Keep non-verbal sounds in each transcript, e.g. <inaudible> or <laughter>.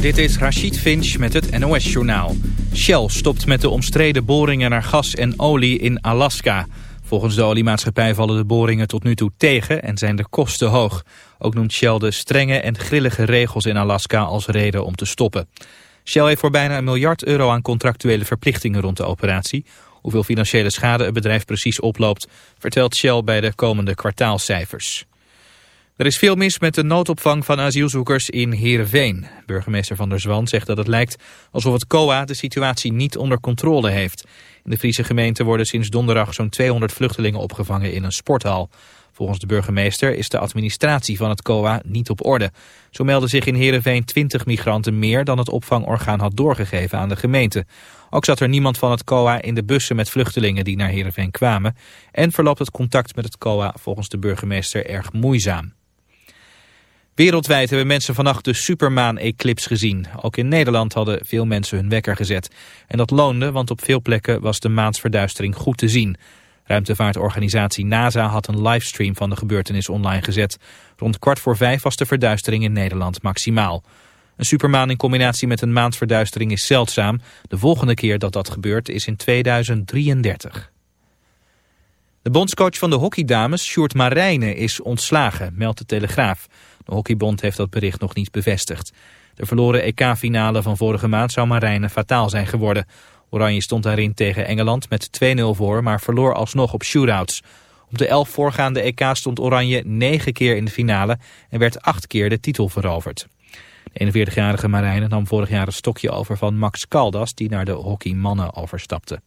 Dit is Rachid Finch met het NOS-journaal. Shell stopt met de omstreden boringen naar gas en olie in Alaska. Volgens de oliemaatschappij vallen de boringen tot nu toe tegen en zijn de kosten hoog. Ook noemt Shell de strenge en grillige regels in Alaska als reden om te stoppen. Shell heeft voor bijna een miljard euro aan contractuele verplichtingen rond de operatie. Hoeveel financiële schade het bedrijf precies oploopt, vertelt Shell bij de komende kwartaalcijfers. Er is veel mis met de noodopvang van asielzoekers in Heerenveen. Burgemeester Van der Zwan zegt dat het lijkt alsof het COA de situatie niet onder controle heeft. In de Friese gemeente worden sinds donderdag zo'n 200 vluchtelingen opgevangen in een sporthal. Volgens de burgemeester is de administratie van het COA niet op orde. Zo melden zich in Heerenveen 20 migranten meer dan het opvangorgaan had doorgegeven aan de gemeente. Ook zat er niemand van het COA in de bussen met vluchtelingen die naar Heerenveen kwamen. En verloopt het contact met het COA volgens de burgemeester erg moeizaam. Wereldwijd hebben mensen vannacht de supermaan-eclips gezien. Ook in Nederland hadden veel mensen hun wekker gezet. En dat loonde, want op veel plekken was de maansverduistering goed te zien. Ruimtevaartorganisatie NASA had een livestream van de gebeurtenis online gezet. Rond kwart voor vijf was de verduistering in Nederland maximaal. Een supermaan in combinatie met een maansverduistering is zeldzaam. De volgende keer dat dat gebeurt is in 2033. De bondscoach van de hockeydames, Sjoerd Marijnen, is ontslagen, meldt de Telegraaf. De hockeybond heeft dat bericht nog niet bevestigd. De verloren EK-finale van vorige maand zou Marijnen fataal zijn geworden. Oranje stond daarin tegen Engeland met 2-0 voor, maar verloor alsnog op shootouts. Op de elf voorgaande EK stond Oranje negen keer in de finale en werd acht keer de titel veroverd. De 41-jarige Marijnen nam vorig jaar een stokje over van Max Caldas, die naar de hockeymannen overstapte.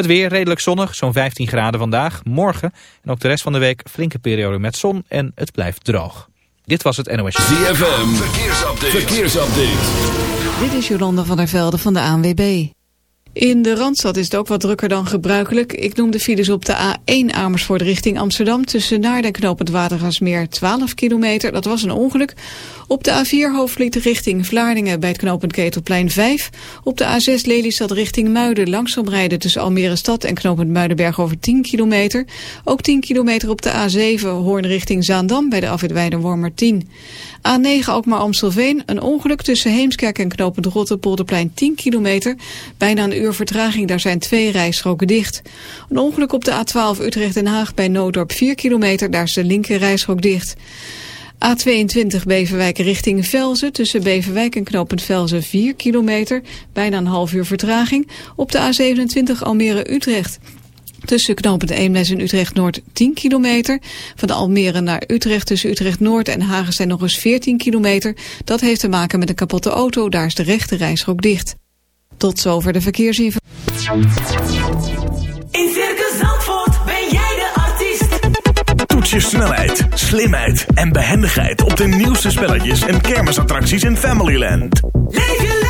Het weer redelijk zonnig, zo'n 15 graden vandaag. Morgen en ook de rest van de week flinke periode met zon en het blijft droog. Dit was het NOS. ZFM, verkeersupdate. verkeersupdate. Dit is Jolanda van der Velde van de ANWB. In de Randstad is het ook wat drukker dan gebruikelijk. Ik noem de files op de A1 Amersfoort richting Amsterdam... tussen Naarden en Knoop het Watergasmeer 12 kilometer. Dat was een ongeluk. Op de A4 Hoofdvliet richting Vlaardingen bij het knooppunt Ketelplein 5. Op de A6 Lelystad richting Muiden langzaam rijden tussen Almere Stad en knooppunt Muidenberg over 10 kilometer. Ook 10 kilometer op de A7 Hoorn richting Zaandam bij de afwit Wormer 10. A9 Alkmaar Amstelveen, een ongeluk tussen Heemskerk en knooppunt Rotterpolderplein 10 kilometer. Bijna een uur vertraging, daar zijn twee rijstroken dicht. Een ongeluk op de A12 Utrecht-Den Haag bij Noodorp 4 kilometer, daar is de linker rijstrook dicht. A22 Beverwijk richting Velzen. Tussen Beverwijk en knooppunt Velzen 4 kilometer. Bijna een half uur vertraging. Op de A27 Almere-Utrecht. Tussen knooppunt Eemnes en Utrecht-Noord 10 kilometer. Van de Almere naar Utrecht tussen Utrecht-Noord en Hagenstein nog eens 14 kilometer. Dat heeft te maken met een kapotte auto. Daar is de rechte reisschok dicht. Tot zover de verkeersinformatie. je snelheid, slimheid en behendigheid op de nieuwste spelletjes en kermisattracties in Familyland. Leef je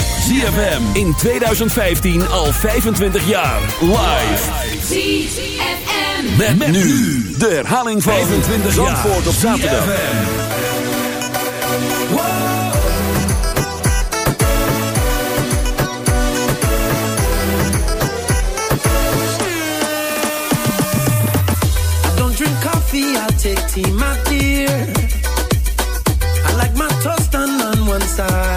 ZFM in 2015 al 25 jaar. Live. ZFM. Met, met nu de herhaling van 25 Zandvoort op zaterdag. I don't drink coffee, I take tea, my dear. I like my toast done on one side.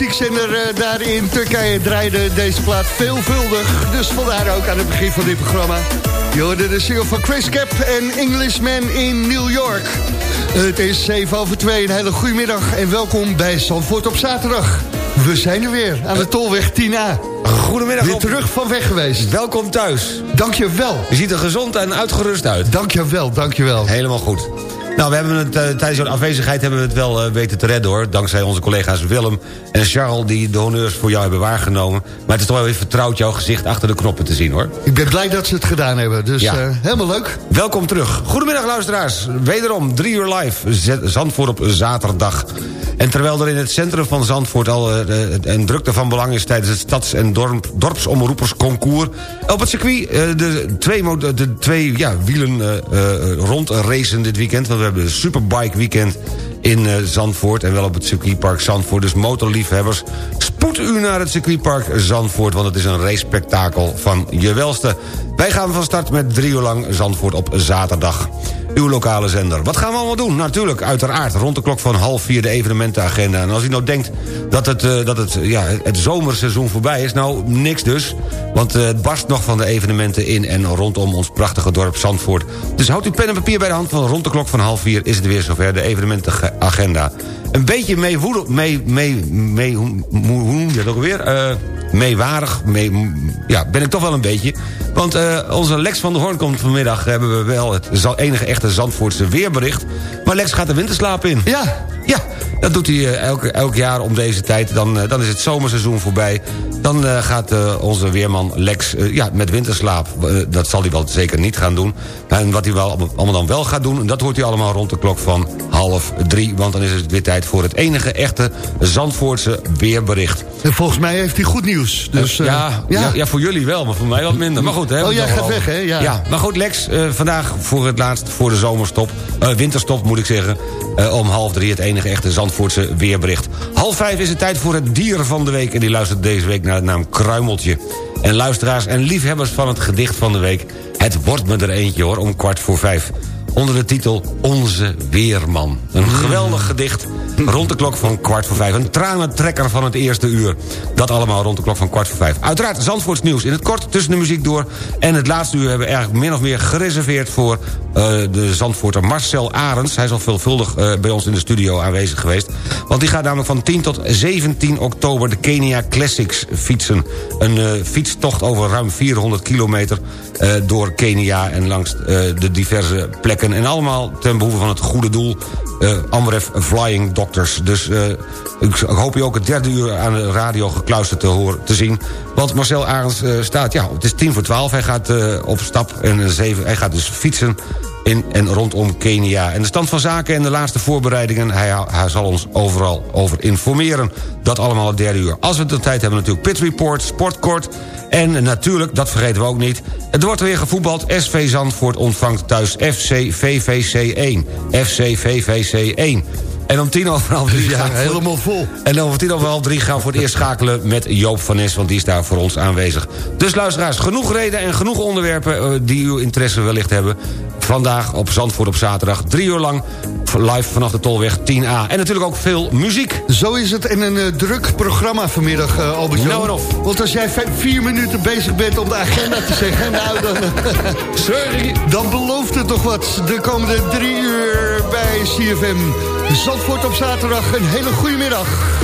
Muziekzender eh, daar in Turkije draaide deze plaat veelvuldig. Dus vandaar ook aan het begin van dit programma. Je hoorde de single van Chris Cap en Englishman in New York. Het is 7 over 2, een hele goede middag en welkom bij Zandvoort op zaterdag. We zijn er weer aan de Tolweg 10A. Goedemiddag. Weer op- terug van weg geweest. Welkom thuis. Dank je ziet er gezond en uitgerust uit. Dank je wel, dank je wel. Helemaal goed. Nou, we hebben het, eh, tijdens jouw afwezigheid hebben we het wel eh, weten te redden hoor. Dankzij onze collega's Willem en Charles die de honneurs voor jou hebben waargenomen. Maar het is toch wel weer vertrouwd jouw gezicht achter de knoppen te zien hoor. Ik ben blij dat ze het gedaan hebben, dus Ja. eh, helemaal leuk. Welkom terug. Goedemiddag luisteraars. Wederom drie uur live. Z- Zandvoort op zaterdag. En terwijl er in het centrum van Zandvoort al een drukte van belang is... tijdens het stads- en dorp, dorpsomroepersconcours... op het circuit de twee, de twee ja, wielen rondracen dit weekend. Want we hebben een superbike weekend in eh, Zandvoort... en wel op het circuitpark Zandvoort. Dus motorliefhebbers, spoed u naar het circuitpark Zandvoort... want het is een racespektakel van je welste. Wij gaan van start met drie uur lang Zandvoort op zaterdag. Uw lokale zender. Wat gaan we allemaal doen? Natuurlijk, uiteraard, rond de klok van half vier de evenementenagenda. En als u nou denkt dat het, eh, dat het, ja, het zomerseizoen voorbij is... nou, niks dus. Want eh, het barst nog van de evenementen in en rondom ons prachtige dorp Zandvoort. Dus houdt uw pen en papier bij de hand, want rond de klok van half vier... is het weer zover, de evenementenagenda. Een beetje meewoedel, mee, mee, mee, hoe, noem je dat ook alweer? Eh meewarig, mee, ja, ben ik toch wel een beetje. Want eh, onze Lex van der Hoorn komt vanmiddag... hebben we wel het enige echte Zandvoortse weerbericht. Maar Lex gaat de winterslaap in. Ja, Ja, dat doet hij eh, elk, elk jaar om deze tijd. Dan, eh, dan is het zomerseizoen voorbij. Dan eh, gaat onze weerman Lex ja, met winterslaap. Dat zal hij wel zeker niet gaan doen. En wat hij wel, allemaal dan wel gaat doen... dat hoort hij allemaal rond de klok van half drie. Want dan is het weer tijd voor het enige echte Zandvoortse weerbericht. En volgens mij heeft hij goed nieuws. Dus, eh, ja, ja. Ja, voor jullie wel, maar voor mij wat minder. Maar goed, hè, Oh, jij gaat weg, hè? Ja. ja, maar goed, Lex, eh, vandaag voor het laatst voor de zomerstop... eh, winterstop moet ik zeggen, om half drie het enige echte Zandvoortse weerbericht. Half vijf is het tijd voor het dier van de week... en die luistert deze week naar de naam Kruimeltje. En luisteraars en liefhebbers van het gedicht van de week... het wordt me er eentje hoor, om kwart voor vijf onder de titel Onze Weerman. Een geweldig gedicht rond de klok van kwart voor vijf. Een tranentrekker van het eerste uur. Dat allemaal rond de klok van kwart voor vijf. Uiteraard Zandvoorts nieuws in het kort tussen de muziek door. En het laatste uur hebben we eigenlijk min of meer gereserveerd... voor eh, de Zandvoorter Marcel Arends. Hij is al veelvuldig eh, bij ons in de studio aanwezig geweest. Want die gaat namelijk van 10 tot 17 oktober de Kenia Classics fietsen. Een eh, fietstocht over ruim 400 kilometer door Kenia... en langs de diverse plekken. En allemaal ten behoeve van het goede doel... eh Amref Flying Doctors. Dus eh, ik hoop je ook het derde uur aan de radio gekluisterd te, horen, te zien. Want Marcel Arends eh, staat, ja, het is tien voor twaalf. Hij gaat eh, op stap en eh, zeven, hij gaat dus fietsen in en rondom Kenia. En de stand van zaken en de laatste voorbereidingen... hij, hij zal ons overal over informeren. Dat allemaal het derde uur. Als we de tijd hebben natuurlijk Pit Report, Sportkort... en natuurlijk, dat vergeten we ook niet... het wordt weer gevoetbald. SV Zandvoort ontvangt thuis FC VVC 1. FC VVC 1. En om tien over half drie Ja, gaan helemaal vol. En om tien over half drie gaan we voor het eerst schakelen met Joop van Nes... want die is daar voor ons aanwezig. Dus luisteraars, genoeg reden en genoeg onderwerpen... eh, die uw interesse wellicht hebben. Vandaag op Zandvoort op zaterdag, drie uur lang... live vanaf de Tolweg 10A. En natuurlijk ook veel muziek. Zo is het in een eh, druk programma vanmiddag, uh, albert Nou en of. Want als jij vier minuten bezig bent om de agenda te zeggen... nou, dan, <laughs> Sorry. dan belooft het toch wat. De komende drie uur bij CFM. Zandvoort op zaterdag, een hele goede middag.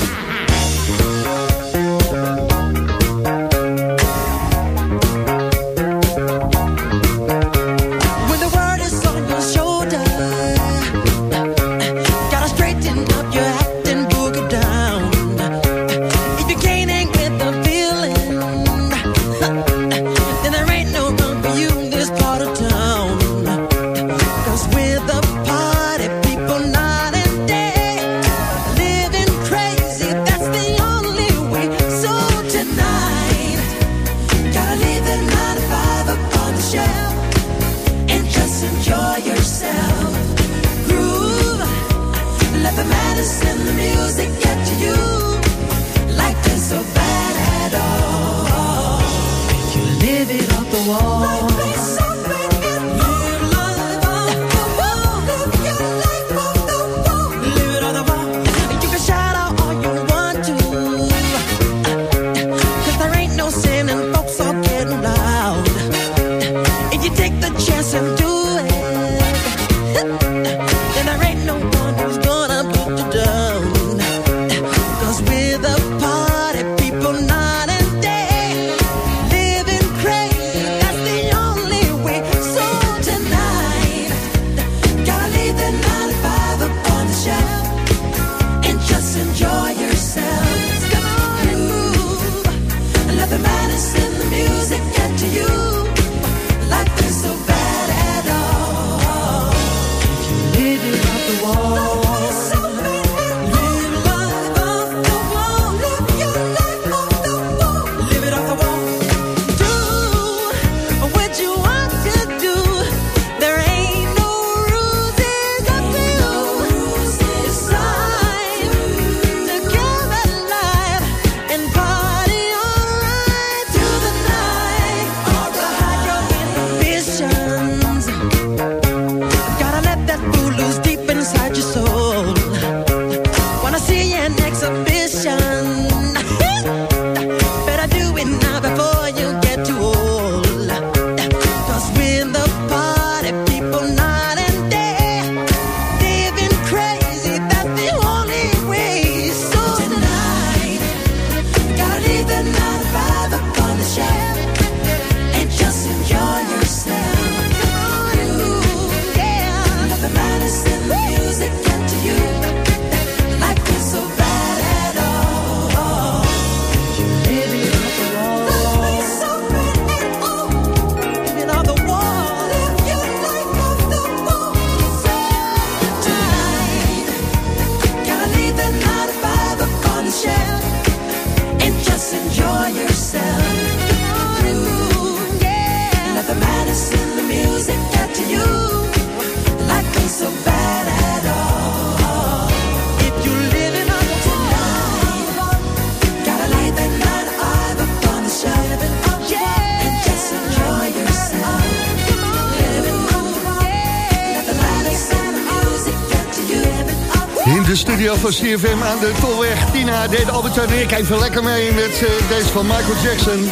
Van CFM aan de Tolweg Tina deed Albert en ik even lekker mee met eh, deze van Michael Jackson.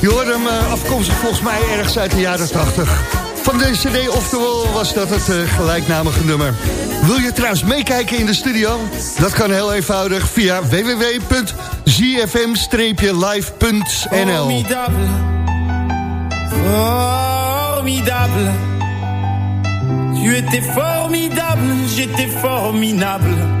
Je hoorde hem eh, afkomstig volgens mij ergens uit de jaren 80. Van de cd Oftewel was dat het eh, gelijknamige nummer. Wil je trouwens meekijken in de studio? Dat kan heel eenvoudig via www.zfm-live.nl Formidable. Formidable. Tu étais formidable, j'étais formidable.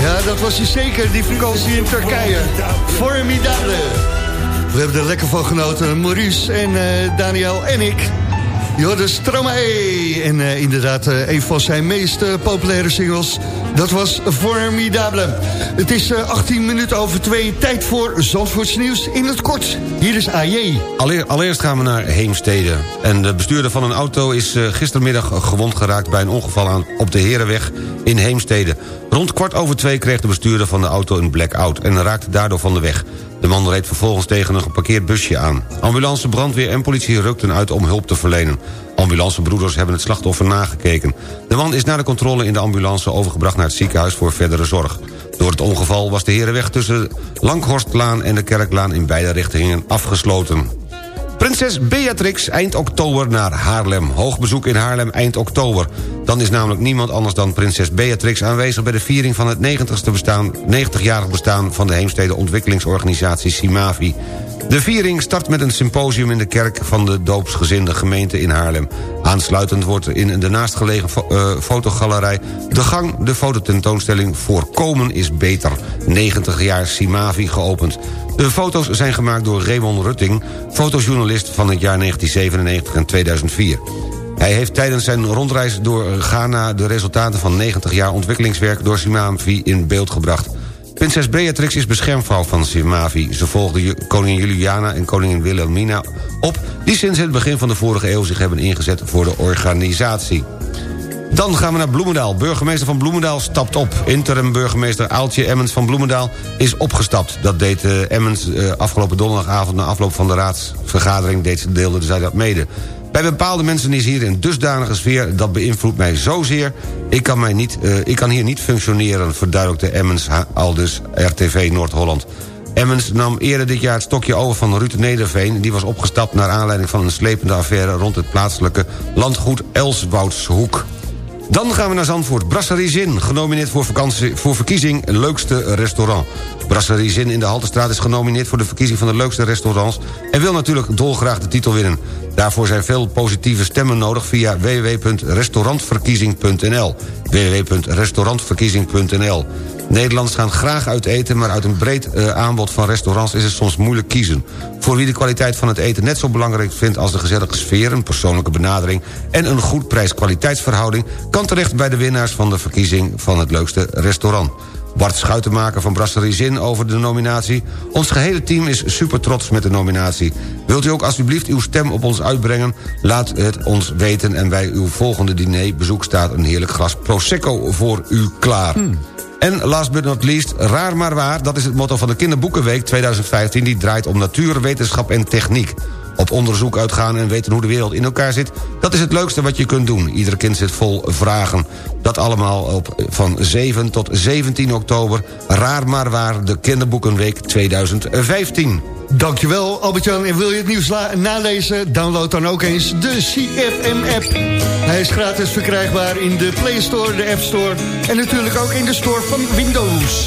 Ja, dat was hij zeker, die vakantie in Turkije. Formidable. We hebben er lekker van genoten, Maurice en eh, Daniel en ik. Joris Stromae. En eh, inderdaad, eh, een van zijn meest populaire singles. Dat was Formidable. Het is eh, 18 minuten over twee. Tijd voor Zandvoorts nieuws in het kort. Hier is AJ. Allereerst gaan we naar Heemstede. En de bestuurder van een auto is eh, gistermiddag gewond geraakt... bij een ongeval aan, op de Herenweg in Heemstede. Rond kwart over twee kreeg de bestuurder van de auto een blackout... en raakte daardoor van de weg. De man reed vervolgens tegen een geparkeerd busje aan. Ambulance, brandweer en politie rukten uit om hulp te verlenen. Ambulancebroeders hebben het slachtoffer nagekeken. De man is na de controle in de ambulance overgebracht naar het ziekenhuis voor verdere zorg. Door het ongeval was de Herenweg tussen Langhorstlaan en de Kerklaan in beide richtingen afgesloten. Prinses Beatrix eind oktober naar Haarlem. Hoogbezoek in Haarlem eind oktober. Dan is namelijk niemand anders dan prinses Beatrix aanwezig... bij de viering van het 90ste bestaan, 90-jarig bestaan... van de Heemstede Ontwikkelingsorganisatie Simavi. De viering start met een symposium in de kerk... van de doopsgezinde gemeente in Haarlem. Aansluitend wordt in de naastgelegen fo eh, fotogalerij... De Gang de fototentoonstelling Voorkomen is Beter. 90 jaar Simavi geopend. De foto's zijn gemaakt door Raymond Rutting... fotojournalist van het jaar 1997 en 2004. Hij heeft tijdens zijn rondreis door Ghana... de resultaten van 90 jaar ontwikkelingswerk door Simavi in beeld gebracht. Prinses Beatrix is beschermvrouw van Simavi. Ze volgde koningin Juliana en koningin Wilhelmina op... die sinds het begin van de vorige eeuw zich hebben ingezet voor de organisatie. Dan gaan we naar Bloemendaal. Burgemeester van Bloemendaal stapt op. Interim burgemeester Aaltje Emmens van Bloemendaal is opgestapt. Dat deed eh, Emmens eh, afgelopen donderdagavond... na afloop van de raadsvergadering deed, ze- deelde zij dat mede. Bij bepaalde mensen is hier een dusdanige sfeer... dat beïnvloedt mij zozeer. Ik kan, mij niet, eh, ik kan hier niet functioneren... verduidelijkte Emmens aldus RTV Noord-Holland. Emmens nam eerder dit jaar het stokje over van Ruud Nederveen... die was opgestapt naar aanleiding van een slepende affaire... rond het plaatselijke landgoed Elswoudshoek. Dan gaan we naar Zandvoort. Brasserie Zin, genomineerd voor, vakantie, voor verkiezing Leukste Restaurant. Brasserie Zin in de Haltestraat is genomineerd voor de verkiezing van de leukste restaurants... en wil natuurlijk dolgraag de titel winnen. Daarvoor zijn veel positieve stemmen nodig via www.restaurantverkiezing.nl www.restaurantverkiezing.nl Nederlanders gaan graag uit eten... maar uit een breed eh, aanbod van restaurants is het soms moeilijk kiezen. Voor wie de kwaliteit van het eten net zo belangrijk vindt... als de gezellige sfeer, een persoonlijke benadering... en een goed prijs-kwaliteitsverhouding... kan terecht bij de winnaars van de verkiezing van het leukste restaurant. Bart Schuitenmaker van Brasserie Zin over de nominatie. Ons gehele team is super trots met de nominatie. Wilt u ook alsjeblieft uw stem op ons uitbrengen? Laat het ons weten en bij uw volgende dinerbezoek staat een heerlijk glas Prosecco voor u klaar. En last but not least, raar maar waar... dat is het motto van de Kinderboekenweek 2015... die draait om natuur, wetenschap en techniek. Op onderzoek uitgaan en weten hoe de wereld in elkaar zit... dat is het leukste wat je kunt doen. Ieder kind zit vol vragen. Dat allemaal op van 7 tot 17 oktober. Raar maar waar, de Kinderboekenweek 2015. Dankjewel Albert-Jan. En wil je het nieuws nalezen? Download dan ook eens de CFM-app. Hij is gratis verkrijgbaar in de Play Store, de App Store... en natuurlijk ook in de store van Windows.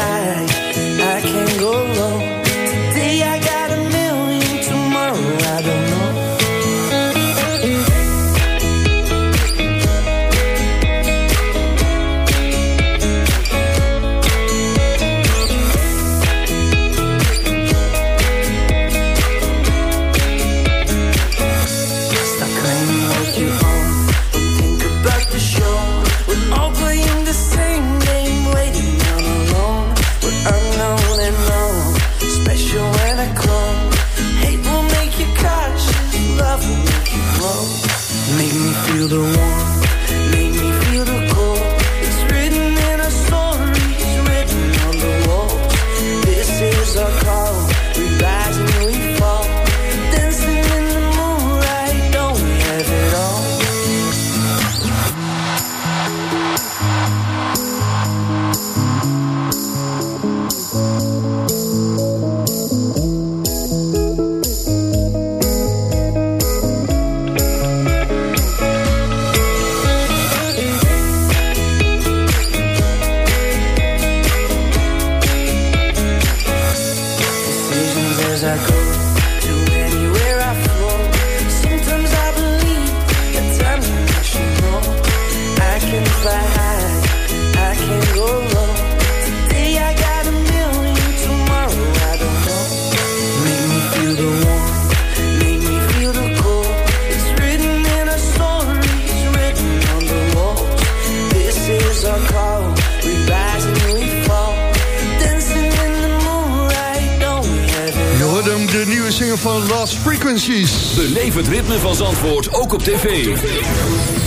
op tv.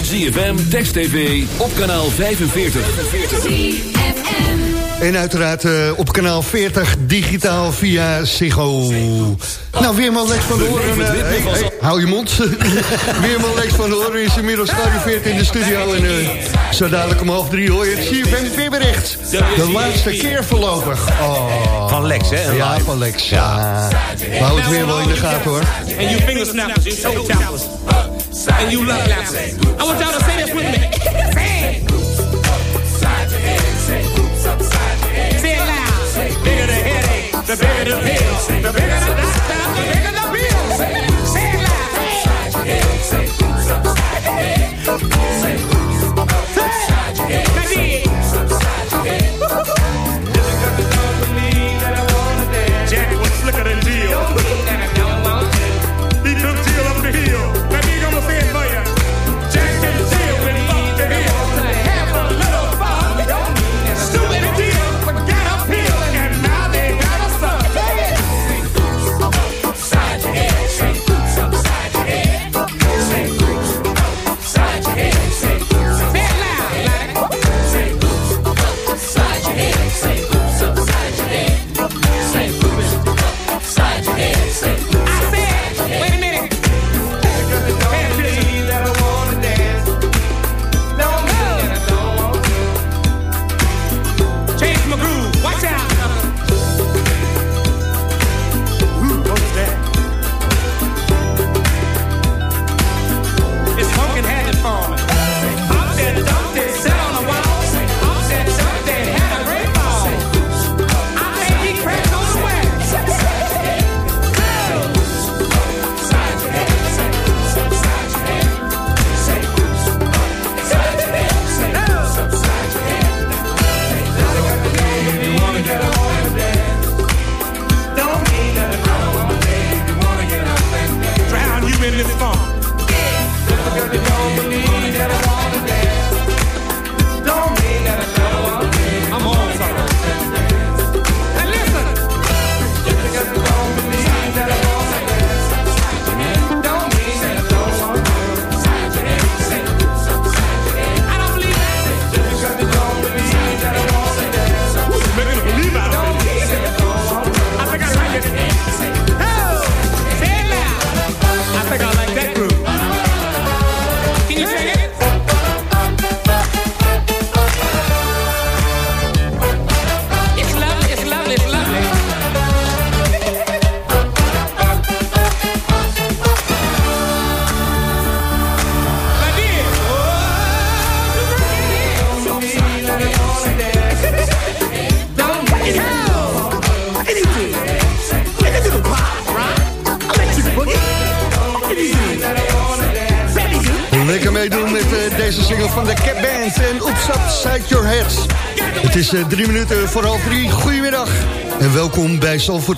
ZFM, Text TV, op kanaal 45. En uiteraard eh, op kanaal 40 digitaal via Ziggo. Nou, Weerman Lex van de Hoorn. Eh, hey, hey, hou je mond. <laughs> Weerman Lex van de Hoorn is inmiddels gearriveerd in de studio. En eh, zo dadelijk om half drie hoor je het CFM weerbericht. De laatste keer voorlopig. Oh. Van Lex, hè? en Ja, van Lex. Ja. We houden het weer wel in de gaten hoor. And you finger snappers, you toe tappers, and you love lappers. I want y'all to say this with me. Say it. Say it loud. Bigger the headache, the bigger the pills. The bigger the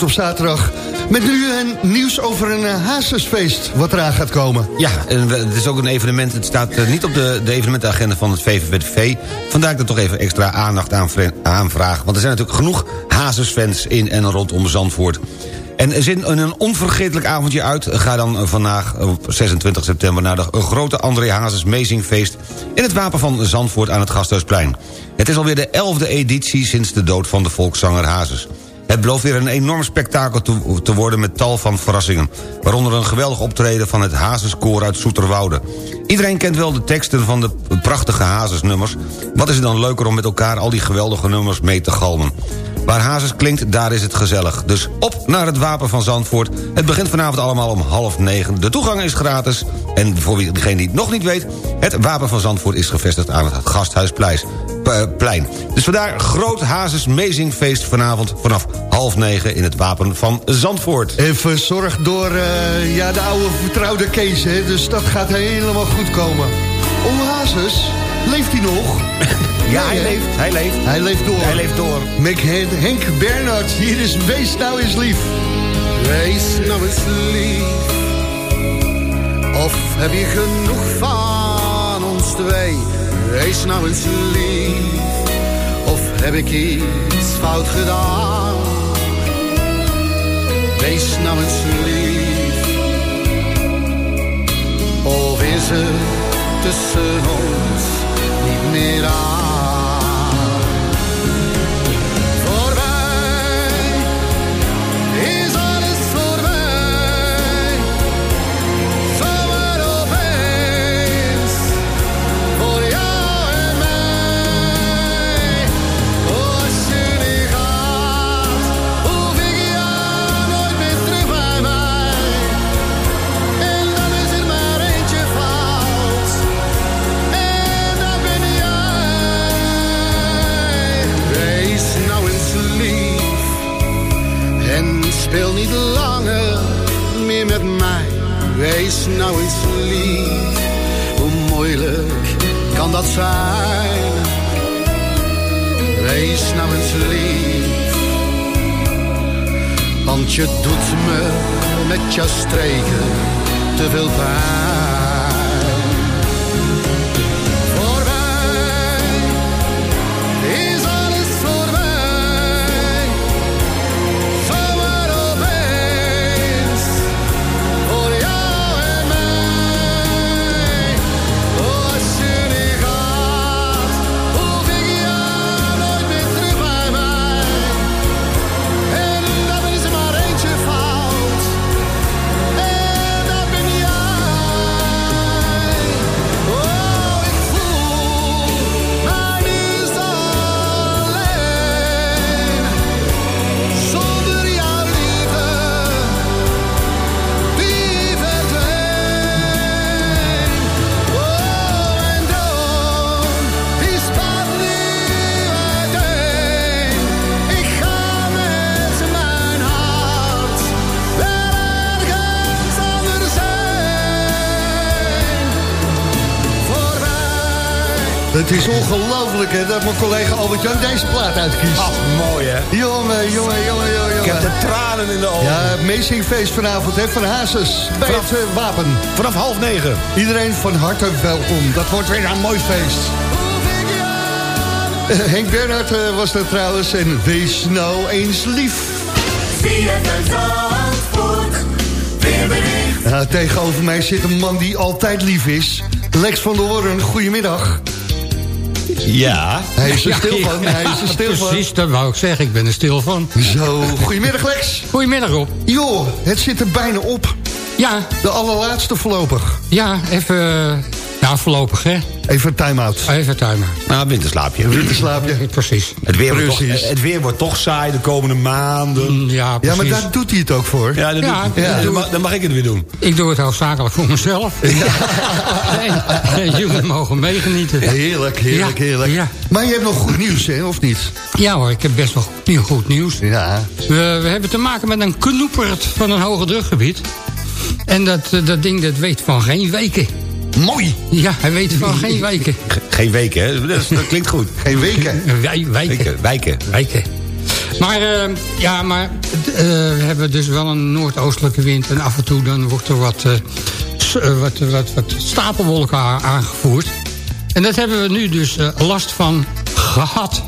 op zaterdag. Met nu een nieuws over een uh, hazesfeest wat eraan gaat komen. Ja, en het is ook een evenement. Het staat eh, niet op de, evenementenagenda van het VVV. Vandaar ik er toch even extra aandacht aan, vre- aan vraag. Want er zijn natuurlijk genoeg Hazesfans in en rondom Zandvoort. En zin in een onvergetelijk avondje uit... ga dan vandaag op 26 september naar de grote André Hazes Mezingfeest... in het Wapen van Zandvoort aan het Gasthuisplein. Het is alweer de elfde editie sinds de dood van de volkszanger Hazes. Het belooft weer een enorm spektakel te, te worden met tal van verrassingen. Waaronder een geweldig optreden van het Hazeskoor uit Soeterwoude. Iedereen kent wel de teksten van de prachtige Hazesnummers. Wat is het dan leuker om met elkaar al die geweldige nummers mee te galmen. Waar Hazes klinkt, daar is het gezellig. Dus op naar het Wapen van Zandvoort. Het begint vanavond allemaal om half negen. De toegang is gratis. En voor degene die het nog niet weet... het Wapen van Zandvoort is gevestigd aan het Gasthuisplein. Dus vandaar groot Hazes Mezingfeest vanavond vanaf half negen in het Wapen van Zandvoort. Even zorg door eh, ja, de oude vertrouwde Kees, hè, dus dat gaat helemaal goed komen. Oom Hazes, leeft hij nog? <laughs> Ja, Nee, hij leeft, hij leeft. Hij leeft door. Hij leeft door. Hen- Henk Bernhard, hier is Wees nou eens lief. Wees nou eens lief. Of heb je genoeg van ons twee? Wees nou eens lief. Of heb ik iets fout gedaan? Wees nou eens lief. Of is het tussen ons niet meer aan? Wees nou eens lief. Hoe moeilijk kan dat zijn? Wees nou eens lief. Want je doet me met je streken te veel pijn. Het is ongelooflijk hè, dat mijn collega Albert-Jan deze plaat uitkiest. Ach, mooi hè. Jongen, jongen, jongen, jongen. Ik heb de tranen in de ogen. Ja, Meezingfeest vanavond hè, van Hazes bij Vanaf- het eh, Wapen. Vanaf half negen. Iedereen van harte welkom. Dat wordt weer een mooi feest. Eh, Henk Bernhard eh, was er trouwens en wees nou eens lief. Ja, tegenover mij zit een man die altijd lief is. Lex van der Hoorn, goedemiddag. Ja. Hij is er stil van, hij is er stil van. Precies, dat wou ik zeggen. Ik ben er stil van. Zo, goedemiddag Lex. Goedemiddag, Rob. Joh, het zit er bijna op. Ja, De allerlaatste voorlopig. ja, even... Ja, voorlopig, hè. Even een time-out. Even timer. Nou, winterslaapje. Winterslaapje. Precies. Het weer, wordt toch, Precies. het weer wordt toch saai de komende maanden. Mm, Ja, Ja, precies. maar daar doet hij het ook voor. Ja, dan, Ja, doe- ja. dan, mag, dan mag ik het weer doen. Ik doe het hoofdzakelijk voor mezelf. <laughs> en jullie mogen meegenieten. Heerlijk, heerlijk, Ja, heerlijk. ja. Maar je hebt nog goed nieuws, hè, of niet? Ja hoor, ik heb best wel heel goed nieuws. Ja. We, we hebben te maken met een knoepert van een hoge drukgebied. En dat, eh, dat ding dat weet van geen weken. Mooi. Ja, hij weet van geen weken. Ge- Geen weken, hè? Dat, klinkt goed. Geen weken. Wij, wijken. Weken, wijken. Wijken. Maar, eh, ja, maar eh, we hebben dus wel een noordoostelijke wind. En af en toe dan wordt er wat, eh, wat, wat, wat stapelwolken aangevoerd. En dat hebben we nu dus eh, last van gehad.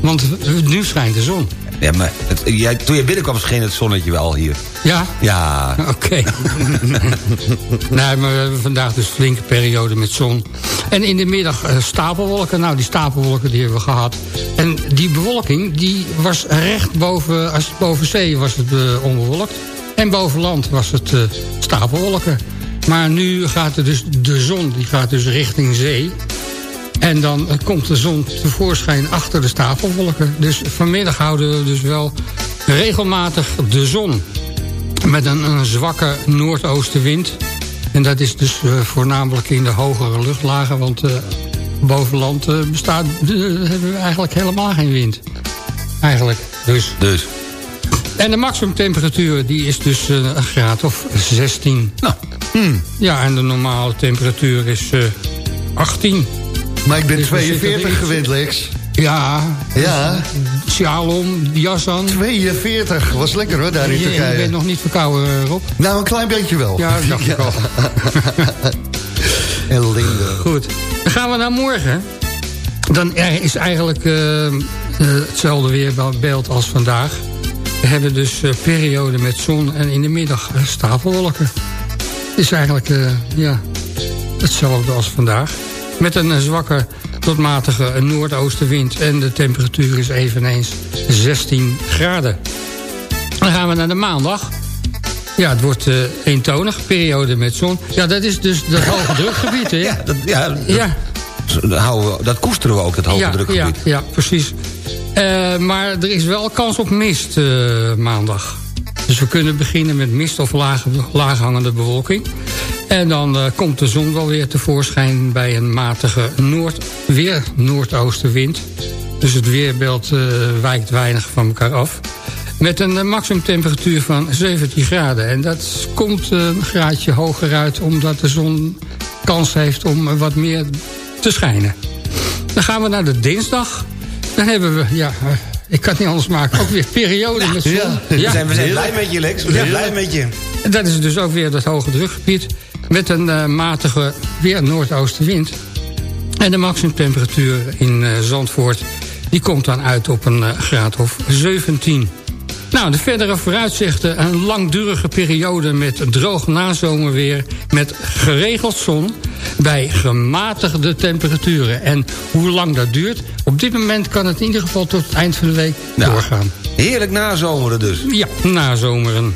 Want nu schijnt de zon. Ja, maar het, jij, toen je binnenkwam scheen het zonnetje wel hier. Ja? Ja. <laughs> Oké. <laughs> nee, maar we hebben vandaag dus een flinke periode met zon. En in de middag eh, stapelwolken. Nou, die stapelwolken die hebben we gehad. En die bewolking, die was recht boven... Als boven zee was het eh, onbewolkt. En boven land was het eh, stapelwolken. Maar nu gaat er dus de zon, die gaat dus richting zee. En dan komt de zon tevoorschijn achter de stapelwolken. Dus vanmiddag houden we dus wel regelmatig de zon. Met een, een zwakke noordoostenwind. En dat is dus eh, voornamelijk in de hogere luchtlagen. Want eh, boven land eh, bestaat, hebben we eigenlijk helemaal geen wind. Eigenlijk. Dus. Dus. En de maximumtemperatuur die is dus een graad of 16. Nou. Ja, en de normale temperatuur is eh 18. Maar ik ben Dus we zitten 42 erin. gewend, Lex. Ja, Ja, sjaal om, jas aan. 42. Was lekker hoor, daar in Je, je Turkije. bent nog niet verkouden, eh, Rob? Nou, een klein beetje wel. Ja, dat dacht ik <laughs> al. <laughs> Ellende. Goed. Dan gaan we naar morgen. Dan is eigenlijk eh, eh, hetzelfde weerbeeld als vandaag. We hebben dus periode met zon en in de middag stapelwolken. Het is eigenlijk ja, hetzelfde als vandaag. Met een zwakke tot matige noordoostenwind. En de temperatuur is eveneens 16 graden. Dan gaan we naar de maandag. Ja, het wordt eh eentonig, periode met zon. Ja, dat is dus dat <laughs> hoge drukgebied, hè? Ja, dat, ja, dat, Ja, dat houden we- dat koesteren we ook, dat hoge ja, drukgebied. Ja, ja precies. Eh, maar er is wel kans op mist eh, maandag. Dus we kunnen beginnen met mist of laag, laaghangende bewolking. En dan eh, komt de zon wel weer tevoorschijn bij een matige noord, weer noordoostenwind. Dus het weerbeeld eh, wijkt weinig van elkaar af. Met een eh, maximumtemperatuur van 17 graden. En dat komt een graadje hoger uit omdat de zon kans heeft om wat meer te schijnen. Dan gaan we naar de dinsdag. Dan hebben we, ja, ik kan het niet anders maken, ook weer periode met zon. Ja. We Ja, zijn, we zijn blij met je, Lex. We zijn blij met je. en dat is dus ook weer dat hoge drukgebied. Met een eh, matige weer noordoostenwind. En de maximumtemperatuur in eh, Zandvoort... die komt dan uit op een eh, graad of 17. Nou, de verdere vooruitzichten. Een langdurige periode met droog nazomerweer... met geregeld zon bij gematigde temperaturen. En hoe lang dat duurt? Op dit moment kan het in ieder geval tot het eind van de week Nou. doorgaan. Heerlijk nazomeren dus. Ja, nazomeren.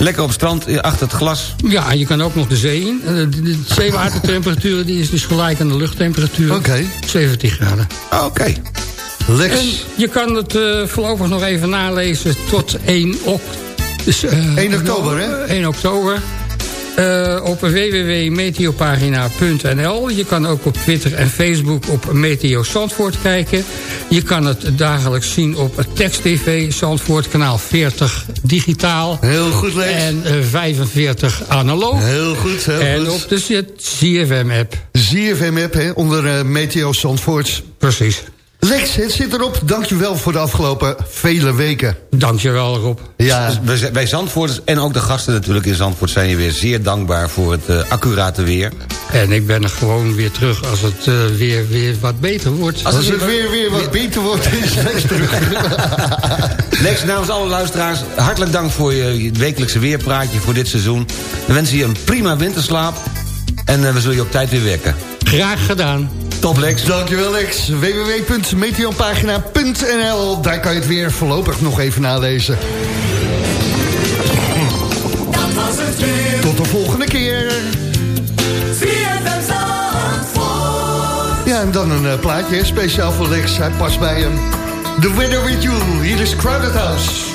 Lekker op strand, eh, achter het glas. Ja, en je kan ook nog de zee in. Eh, De, zeewatertemperatuur die is dus gelijk aan de luchttemperatuur. Oké. 17 graden. Ah, Oké. Lex. En je kan het eh, voorlopig nog even nalezen tot 1, ok dus, eh, 1 oktober, hè? 1 oktober. Eh, op www.meteopagina.nl. Je kan ook op Twitter en Facebook op Meteo Zandvoort kijken. Je kan het dagelijks zien op Text TV Zandvoort, kanaal 40 digitaal. Heel goed, Lex. En eh, 45 analoog. Heel goed, heel en goed. op de. ZFM-app, hè, onder eh, Meteo Zandvoort. Precies. Lex, het zit erop. Dankjewel voor de afgelopen vele weken. Dankjewel, Rob. Ja, Wij- Wij Zandvoorters en ook de gasten natuurlijk in Zandvoort... zijn je weer zeer dankbaar voor het eh, accurate weer. En ik ben er gewoon weer terug als het eh, weer, weer wat beter wordt. als het weer, weer wat beter wordt, is Lex terug. <laughs> Lex, namens alle luisteraars, hartelijk dank voor je, wekelijkse weerpraatje voor dit seizoen. We wensen je een prima winterslaap en eh, we zullen je op tijd weer wekken. Graag gedaan. Top Lex. Dankjewel Lex. www.meteopagina.nl Daar kan je het weer voorlopig nog even nalezen. Dat was het weer. Tot de volgende keer. Ja, en dan een eh, plaatje speciaal voor Lex. Hij past bij hem. The Weather With You. Hier is Crowded House.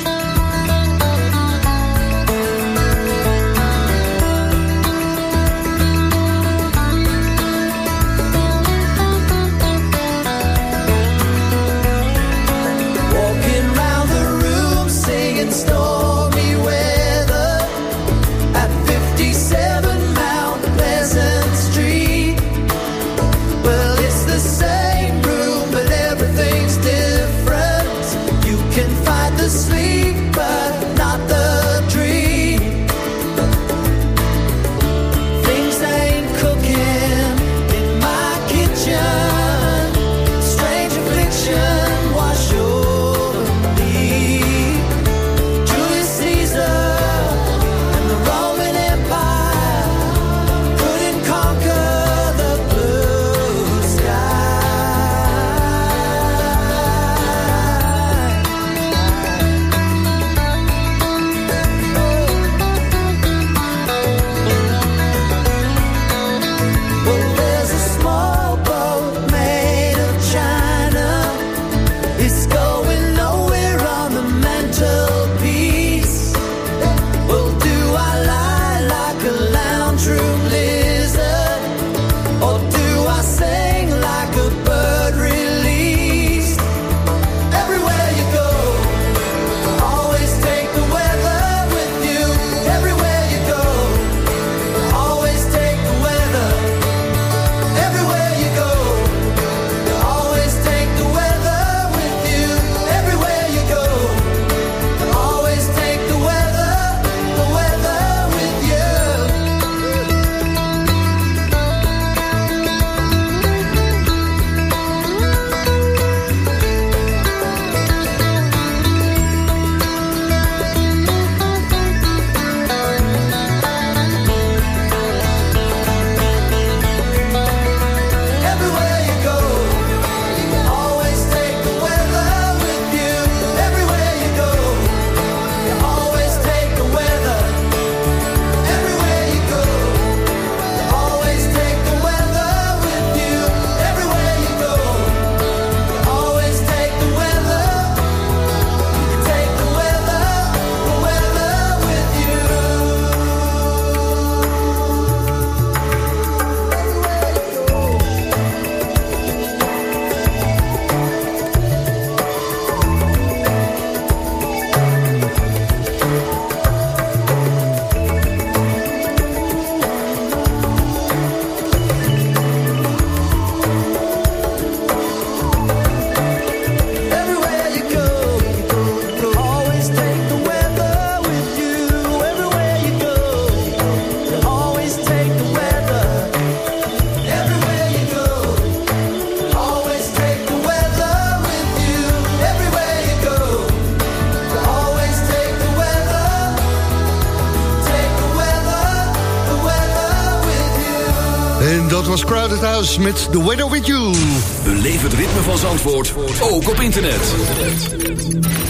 House met The Weather With You. Beleef het ritme van Zandvoort, ook op internet.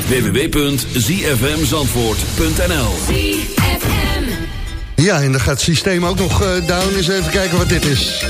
www.zfmzandvoort.nl Ja, en dan gaat het systeem ook nog eh, down. Eens even kijken wat dit is.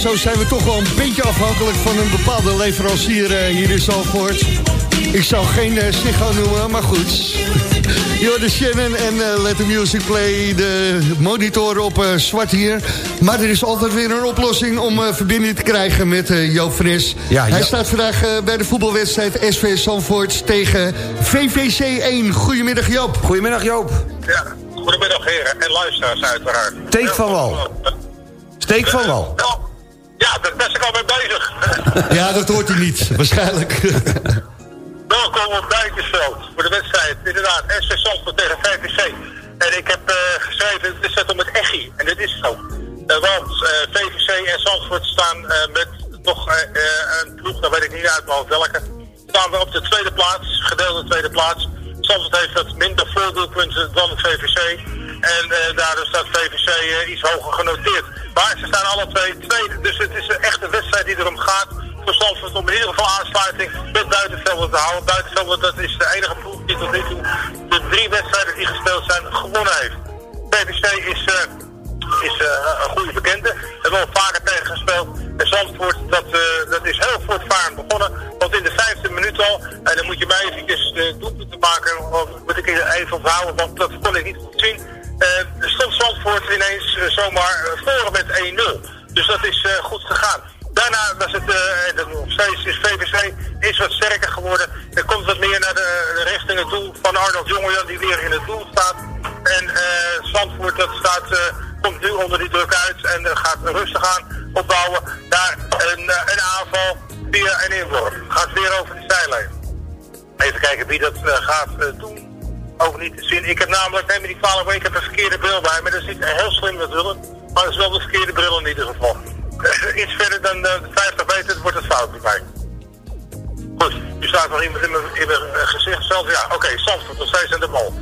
Zo zijn we toch wel een beetje afhankelijk van een bepaalde leverancier eh, hier in Zalvoort. Ik zal geen uh, noemen, maar goed. <laughs> de Shannon en eh, Let the Music Play, de monitoren op zwart hier. Maar er is altijd weer een oplossing om eh, verbinding te krijgen met eh, Joop Fris. Ja, Hij staat vandaag bij de voetbalwedstrijd SV Zandvoort tegen VVC 1. Goedemiddag Joop. Goedemiddag Joop. Ja, goedemiddag heren en luisteraars uiteraard. Steek van wal. Steek van wal. Mee bezig. <laughs> Ja, dat hoort hij niet, waarschijnlijk. <laughs> Welkom op Duintjesveld voor de wedstrijd. Inderdaad, SV Zandvoort tegen VVC. En ik heb eh, geschreven, het staat om het echi. En dit is zo. Eh, want eh, VVC en Zandvoort staan met nog een ploeg, daar weet ik niet uit hoofd welke. Staan we op de tweede plaats, gedeelde tweede plaats. Zandvoort heeft wat minder voordeelpunten dan het VVC. En eh, daardoor staat VVC eh, iets hoger genoteerd. Maar ze staan alle twee tweede. Dus het is echt een wedstrijd die erom gaat voor Zandvoort om in ieder geval aansluiting met buitenvelden te houden. Buitenvelden, dat is de enige ploeg die tot nu toe de drie wedstrijden die gespeeld zijn gewonnen heeft. PVC is, eh, is een goede bekende. Hebben al vaker tegen gespeeld. En Zandvoort, dat, dat is heel voortvarend begonnen. Want in de vijfde minuut al, en dan moet je mij eventjes de doelpunten maken, moet ik even onthouden, want dat kon ik niet goed zien. Eh, stond Zandvoort ineens eh, zomaar eh, voor met 1-0. Dus dat is goed gegaan. Daarna was het, nog steeds is VVC is wat sterker geworden. Er komt wat meer naar de, richting het doel van Arnold Jongejan die weer in het doel staat. En Zandvoort dat staat, komt nu onder die druk uit en gaat rustig aan opbouwen naar een, een aanval via een inworp. Gaat weer over de zijlijn. Even kijken wie dat gaat doen. Ook niet te zien. Ik heb namelijk, neem me niet kwalijk, maar ik heb een verkeerde bril bij me. Dat is niet heel slim natuurlijk, maar dat is wel de verkeerde bril in ieder geval. <laughs> Iets verder dan eh, de 50 meter wordt het fout bij mij. Goed, nu staat nog iemand in mijn, in eh, gezicht zelf. Ja, oké, Zandvoort nog steeds aan de bal.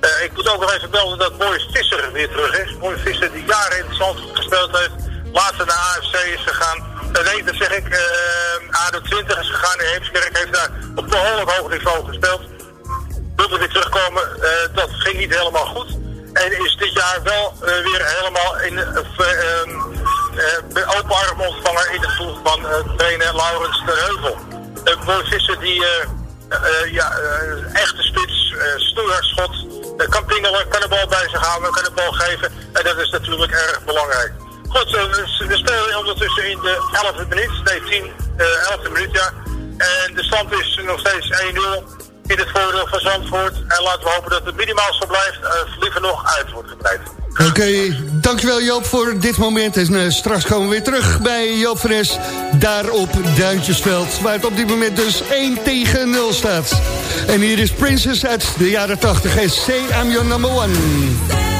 Eh, ik moet ook nog even melden dat Boris Visser weer terug is. Boris Visser die jaren in Zandvoort gespeeld heeft. Later naar AFC is gegaan. Eh, nee, zeg ik. eh ADO 20 is gegaan in Heemskerk. Heeft daar op behoorlijk hoog niveau gespeeld. Wilde weer terugkomen. eh, dat ging niet helemaal goed. En is dit jaar wel eh, weer helemaal in uh, open arm ontvangen in de ploeg van eh, trainer Laurens Terheuvel. Uh, Boris Visser die eh, eh, ja, eh, echte spits, stoerschot, kan pingelen, kan de bal bij zich houden, kan de bal geven. En dat is natuurlijk erg belangrijk. Goed, we, spelen ondertussen in de 11e minuut, nee 10, uh, 11e minuut ja. En de stand is nog steeds 1-0 in het voordeel van Zandvoort. En laten we hopen dat het minimaal zo blijft, uh, liever nog uit wordt gebreid. Oké, dankjewel Joop voor dit moment. En uh, straks komen we weer terug bij Joop Fres, daar op Duintjesveld. Waar het op dit moment dus 1 tegen 0 staat. En hier is Princess uit de jaren 80. En Say I'm Your Number One.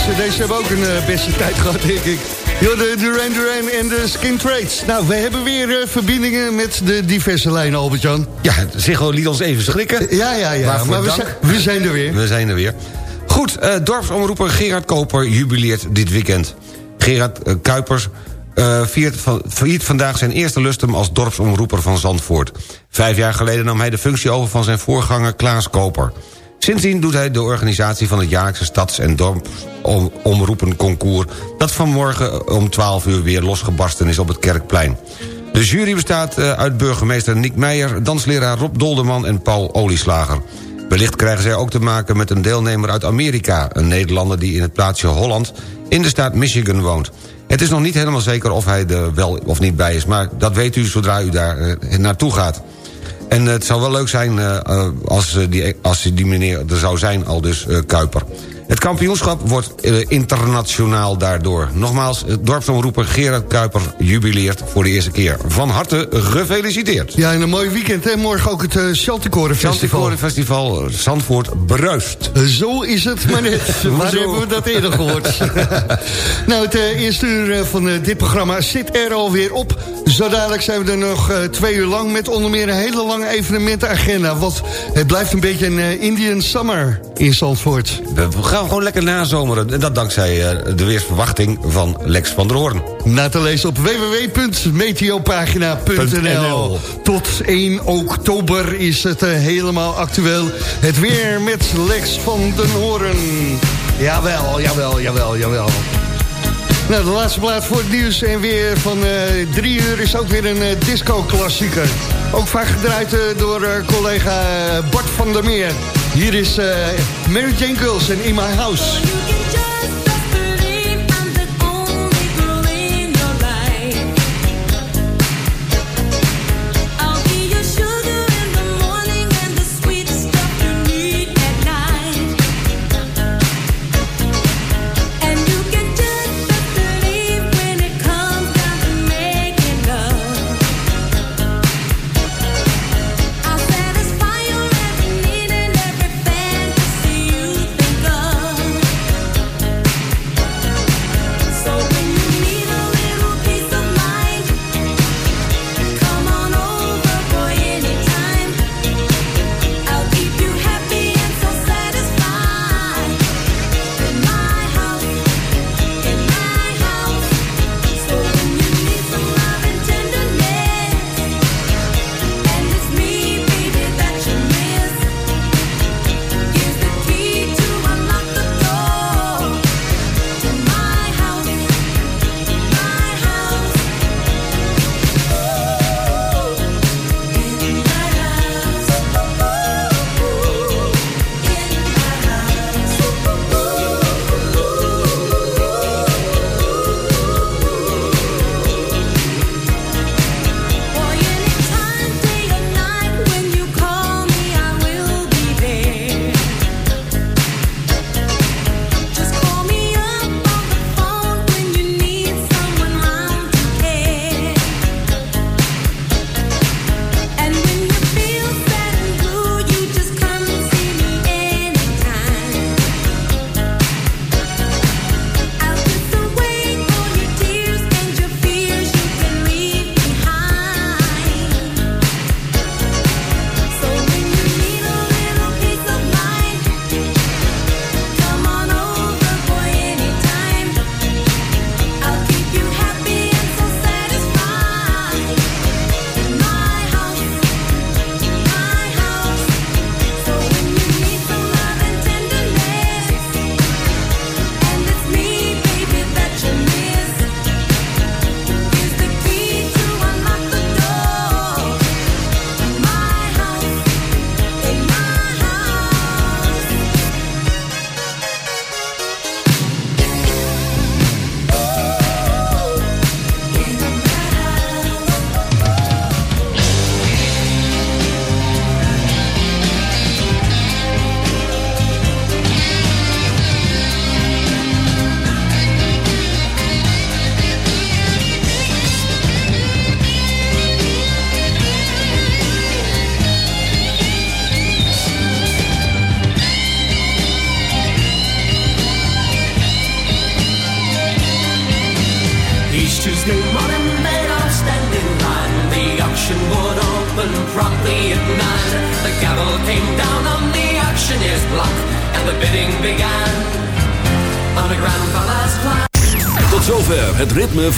Ja, dus deze hebben ook een eh, beste tijd gehad, denk ik. Yo, de Duran Duran en de Skin Trades. Nou, we hebben weer eh, verbindingen met de diverse lijnen, Albert-Jan. Ja, Ziggo liet ons even schrikken. Ja, ja, ja. Waarvoor Maar we zijn, we zijn er weer. We zijn er weer. Goed, eh, dorpsomroeper Gerard Koper jubileert dit weekend. Gerard eh, Kuipers eh, viert, van, viert vandaag zijn eerste lustum als dorpsomroeper van Zandvoort. Vijf jaar geleden nam hij de functie over van zijn voorganger Klaas Koper. Sindsdien doet hij de organisatie van het jaarlijkse stads- en dorpsomroepenconcours... dat vanmorgen om 12 uur weer losgebarsten is op het Kerkplein. De jury bestaat eh, uit burgemeester Nick Meijer... dansleraar Rob Dolderman en Paul Olieslager. Wellicht krijgen zij ook te maken met een deelnemer uit Amerika... een Nederlander die in het plaatsje Holland in de staat Michigan woont. Het is nog niet helemaal zeker of hij er wel of niet bij is... maar dat weet u zodra u daar eh, naartoe gaat. En het zou wel leuk zijn eh, eh, als, eh, die, als die meneer er zou zijn, al dus eh, Kuiper. Het kampioenschap wordt eh, internationaal daardoor. Nogmaals, het dorpsomroeper Gerard Kuiper jubileert voor de eerste keer. Van harte gefeliciteerd. Ja, en een mooi weekend, hè? Morgen ook het uh, Chanticoren Festival. Chanticoren Festival Zandvoort bruist. Zo is het maar net. <laughs> Waar hebben we dat eerder gehoord? <laughs> nou, het eh, eerste uur eh, van eh, dit programma zit er alweer op. Zo dadelijk zijn we er nog eh, twee uur lang... met onder meer een hele lange evenementenagenda. Want het blijft een beetje een eh, Indian Summer in Zandvoort. We gaan gewoon lekker nazomeren. En dat dankzij eh, de weersverwachting van Lex van der Hoorn. Na te lezen op www.meteopagina.nl Tot 1 oktober is het eh, helemaal actueel. Het weer met Lex van den Hoorn. Jawel, jawel, jawel, jawel. Nou, de laatste plaat voor het nieuws en weer van eh, drie uur is ook weer een disco-klassieker. Ook vaak gedraaid door collega Bart van der Meer. Hier is eh, Mary Jane Girls en In My House.